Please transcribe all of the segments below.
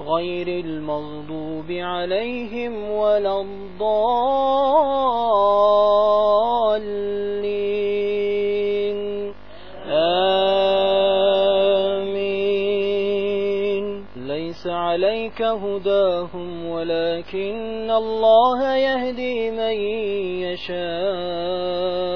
غير المغضوب عليهم ولا الضالين. آمين. ليس عليك هداهم ولكن الله يهدي من يشاء.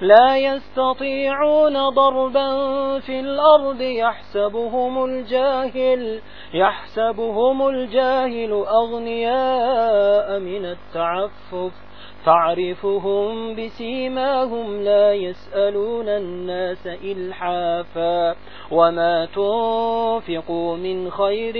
لا يستطيعون ضربا في الأرض يحسبهم الجاهل يحسبهم الجاهل أغنياء من التعفف. تعرفهم بسيماهم لا يسألون الناس إلحافا. وما تنفقوا من خير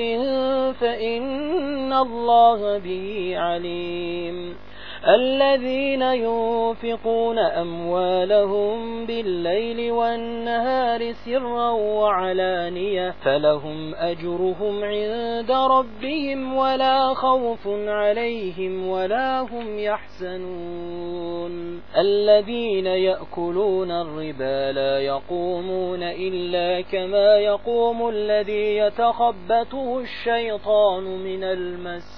فإن الله به عليم. الذين ينفقون أموالهم بالليل والنهار سرا وعلانية فلهم أجرهم عند ربهم ولا خوف عليهم ولا هم يحزنون. الذين يأكلون الربا لا يقومون إلا كما يقوم الذي يتخبته الشيطان من المس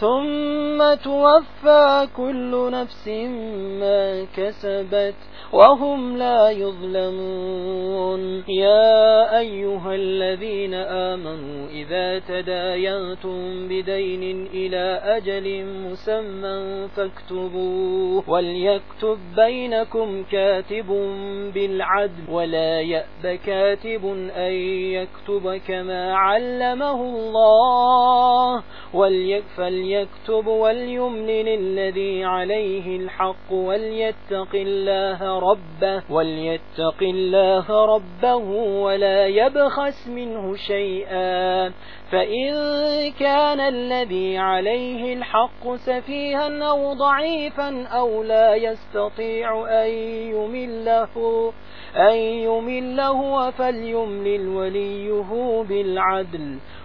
ثم توفى كل نفس ما كسبت. وهم لا يظلمون. يا أيها الذين آمنوا إذا تداينتم بدين إلى أجل مسمى فاكتبوه. وليكتب بينكم كاتب بالعدل ولا يأب كاتب أن يكتب كما علمه الله. فليكتب وليملل الذي عليه الحق وليتق الله ربه وليتق الله ربه ولا يبخس منه شيئا. فإن كان الذي عليه الحق سفيها أو ضعيفا أو لا يستطيع أن يمله أن يمله فليملل وليه بالعدل.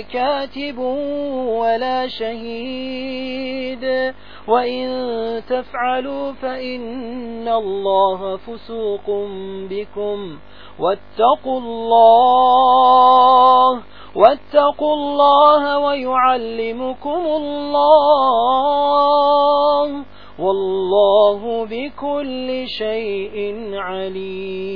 كاتب ولا شهيد. وإن تفعلوا فإن الله فسوق بكم. واتقوا الله واتقوا الله ويعلمكم الله. والله بكل شيء عليم.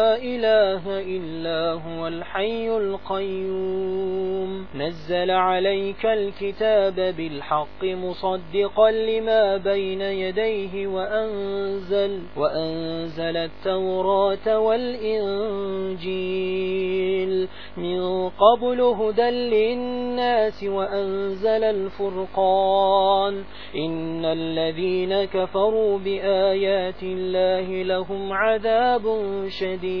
إله إلا هو الحي القيوم. نزل عليك الكتاب بالحق مصدقا لما بين يديه وأنزل وأنزل التوراة والإنجيل. من قبل هدى للناس وأنزل الفرقان. إن الذين كفروا بآيات الله لهم عذاب شديد.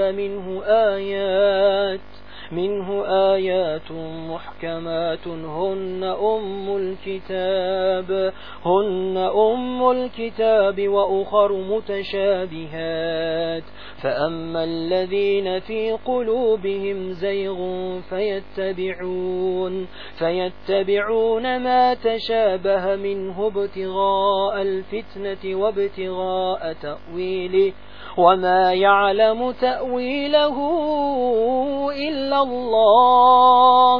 منه آيات منه آيات محكمات. هن أم الكتاب هن أم الكتاب وأخر متشابهات. فأما الذين في قلوبهم زيغ فيتبعون فيتبعون ما تشابه منه ابتغاء الفتنة وابتغاء تأويله. وما يعلم تأويله إلا الله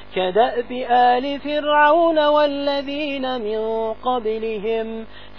كدأب آل فرعون والذين من قبلهم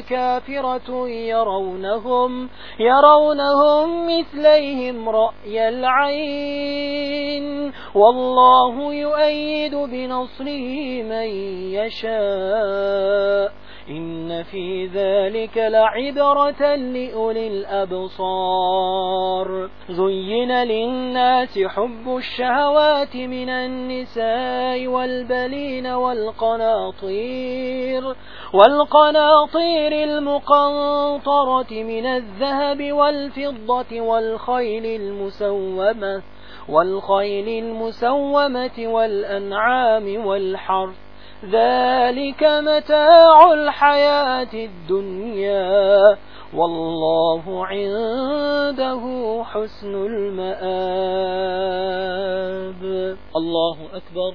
كافرة يرونهم يرونهم مثليهم رأي العين. والله يؤيد بنصره من يشاء. إن في ذلك لعبرة لأولي الأبصار. زين للناس حب الشهوات من النساء والبلين والقناطير والقناطير المقنطرة من الذهب والفضة والخيل المسومة والخيل المسومة والأنعام والحرث. ذلك متاع الحياة الدنيا والله عنده حسن المآب. الله أكبر.